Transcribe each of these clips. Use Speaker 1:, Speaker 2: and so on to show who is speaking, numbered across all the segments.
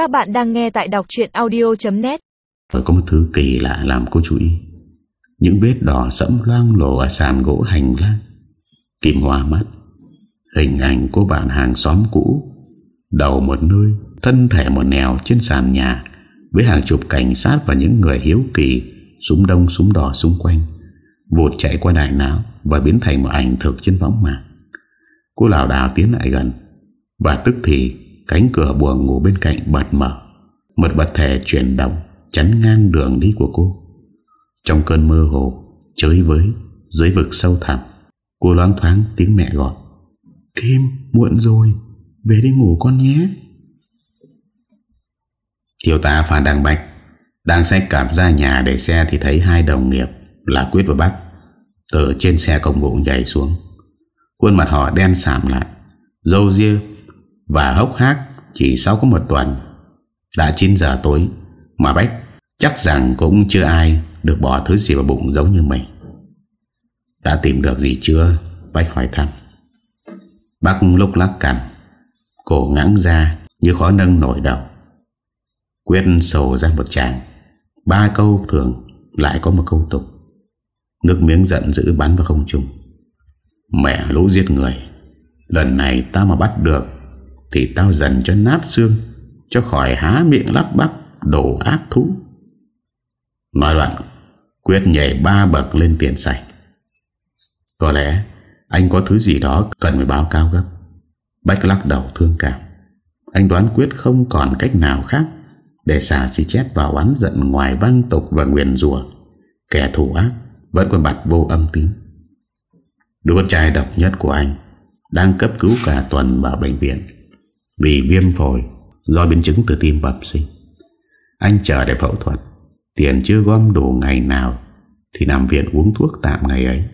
Speaker 1: Các bạn đang nghe tại đọc chuyện audio.net
Speaker 2: Rồi có một thứ kỳ lạ làm cô chú ý. Những vết đỏ sẫm loang lổ ở sàn gỗ hành lang. Kim hoa mắt. Hình ảnh của bạn hàng xóm cũ. Đầu một nơi, Thân thể một nẻo trên sàn nhà, Với hàng chục cảnh sát và những người hiếu kỳ, Súng đông súng đỏ xung quanh, Vụt chạy qua đại não Và biến thành một ảnh thực trên võng mạng Cô lào đào tiến lại gần. Và tức thì Cánh cửa buồng ngủ bên cạnh bật mở. Một vật thể chuyển động, Chắn ngang đường đi của cô. Trong cơn mơ hồ Chơi với, dưới vực sâu thẳm, Cô loáng thoáng tiếng mẹ gọi. Kim, muộn rồi, Về đi ngủ con nhé. Thiếu tá Phan Đăng Bạch Đang xách cạp ra nhà để xe Thì thấy hai đồng nghiệp là Quyết và Bắc Từ trên xe công vụ nhảy xuống. Khuôn mặt họ đen sạm lại Dâu ria và hốc hác chỉ sau có một tuần. Đã 9 giờ tối, Mà Bách chắc rằng cũng chưa ai Được bỏ thứ gì vào bụng giống như mình. Đã tìm được gì chưa? Bách hỏi thăm. Bác lúc lắc cằm, Cổ ngắn ra như khó nâng nổi đầu. Quyết sổ ra một tràng. Ba câu thường, Lại có một câu tục. Nước miếng giận dữ bắn vào không trung. Mẹ lũ giết người, Lần này ta mà bắt được thì tao dần cho nát xương, Cho khỏi há miệng lắp bắp Đồ ác thú. Nói đoạn Quyết nhảy ba bậc lên tiền sạch. Có lẽ Anh có thứ gì đó cần phải báo cáo gấp. Bách lắc đầu thương cảm. Anh đoán Quyết không còn cách nào khác Để xả si chét vào oán giận Ngoài văng tục và nguyền rùa Kẻ thù ác Vẫn còn bặt vô âm tín. Đứa con trai độc nhất của anh Đang cấp cứu cả tuần vào bệnh viện. Vì viêm phổi, Do biến chứng từ tim bẩm sinh. Anh chờ để phẫu thuật. Tiền chưa gom đủ ngày nào Thì nằm viện uống thuốc tạm ngày ấy.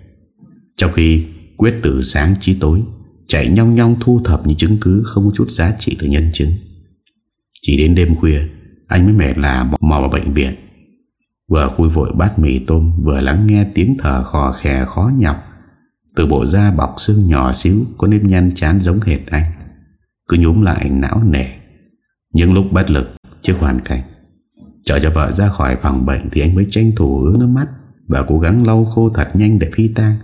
Speaker 2: Trong khi Quyết từ sáng chí tối, Chạy nhong nhong thu thập những chứng cứ Không có chút giá trị từ nhân chứng. Chỉ đến đêm khuya, Anh mới mệt là mò vào bệnh viện. Vừa khui vội bát mì tôm, Vừa lắng nghe tiếng thở khò khè khó nhọc. Từ bộ da bọc xương nhỏ xíu Có nếp nhăn chán giống hệt anh. Cứ nhúm lại não nề. Những lúc bất lực trước hoàn cảnh. Chờ cho vợ ra khỏi phòng bệnh Thì anh mới tranh thủ ứa nước mắt Và cố gắng lau khô thật nhanh để phi tang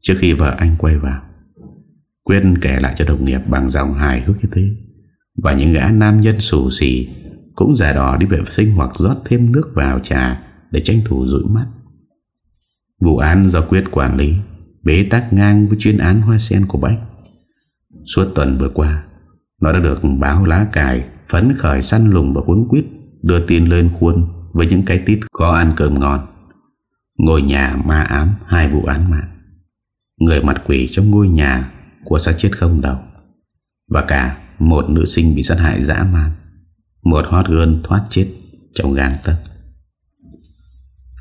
Speaker 2: Trước khi vợ anh quay vào. Quyết kể lại cho đồng nghiệp Bằng dòng hài hước như thế. Và những gã nam nhân xù xì Cũng giả đỏ đi vệ sinh hoặc rót thêm nước vào trà Để tranh thủ rủi mắt. Vụ án do Quyết quản lý Bế tắc ngang với chuyên án hoa sen của Bách. Suốt tuần vừa qua nó đã được báo lá cài, Phấn khởi săn lùng và cuốn quyết Đưa tin lên khuôn Với những cái tít có ăn cơm ngon. Ngôi nhà ma ám, Hai vụ án mạng. Người mặt quỷ trong ngôi nhà Của xác chết không đầu. Và cả một nữ sinh bị sát hại dã man. Một hot girl thoát chết Trong gang tấc.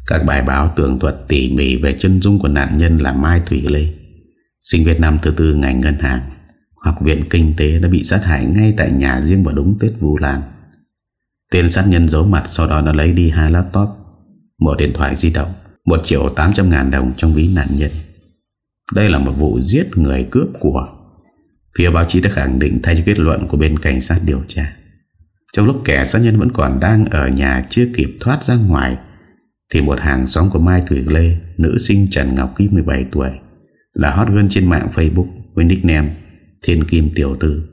Speaker 2: Các bài báo tường thuật tỉ mỉ về chân dung của nạn nhân là Mai Thủy Lê, Sinh Việt Nam thứ tư ngành ngân hàng. Học viện Kinh tế đã bị sát hại ngay tại nhà riêng vào đúng Tết Vũ Lan. Tên sát nhân giấu mặt sau đó nó lấy đi hai laptop, Một điện thoại di động 1 triệu 800 ngàn đồng trong ví nạn nhân. Đây là một vụ giết người cướp của Phía báo chí đã khẳng định thay cho kết luận của bên cảnh sát điều tra. Trong lúc kẻ sát nhân vẫn còn đang ở nhà chưa kịp thoát ra ngoài, thì một hàng xóm của Mai Thủy Lê, Nữ sinh Trần Ngọc Ký 17 tuổi, Là hot girl trên mạng Facebook Với nickname Thiên Kim Tiểu Tư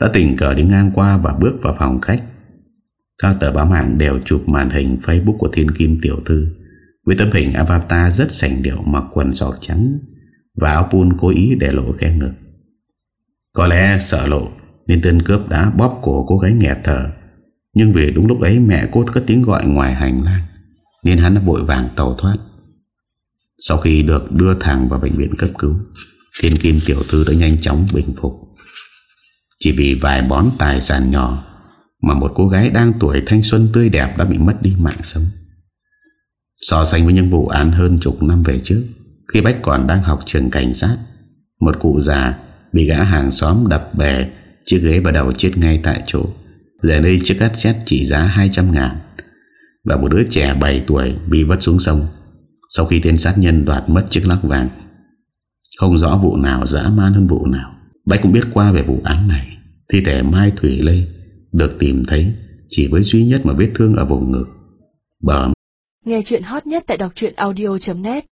Speaker 2: Đã tình cờ đi ngang qua và bước vào phòng khách. Các tờ báo mạng đều chụp màn hình Facebook của Thiên Kim Tiểu Tư Với tấm hình avatar rất sành điệu Mặc quần sọt trắng Và áo pun cố ý để lộ khe ngực. Có lẽ sợ lộ Nên tên cướp đã bóp cổ cô gái nghẹt thở, Nhưng vì đúng lúc ấy mẹ cô có tiếng gọi ngoài hành lang nên hắn đã vội vàng tàu thoát. Sau khi được đưa thẳng vào bệnh viện cấp cứu Thiên Kim Tiểu Thư đã nhanh chóng bình phục. Chỉ vì vài bón tài sản nhỏ Mà một cô gái đang tuổi thanh xuân tươi đẹp đã bị mất đi mạng sống. So sánh với những vụ án hơn chục năm về trước, Khi Bách còn đang học trường cảnh sát, Một cụ già bị gã hàng xóm đập bè Chiếc ghế vào đầu chết ngay tại chỗ. Giờ đây chiếc cắt xét chỉ giá 200 ngàn và một đứa trẻ 7 tuổi bị vất xuống sông. Sau khi tên sát nhân đoạt mất chiếc lắc vàng không rõ vụ nào, dã man hơn vụ nào. Bách cũng biết qua về vụ án này. Thi thể Mai Thủy Lê Được tìm thấy Chỉ với duy nhất mà vết thương ở vùng ngực. Bờ
Speaker 3: Nghe chuyện hot nhất tại đọc audio.net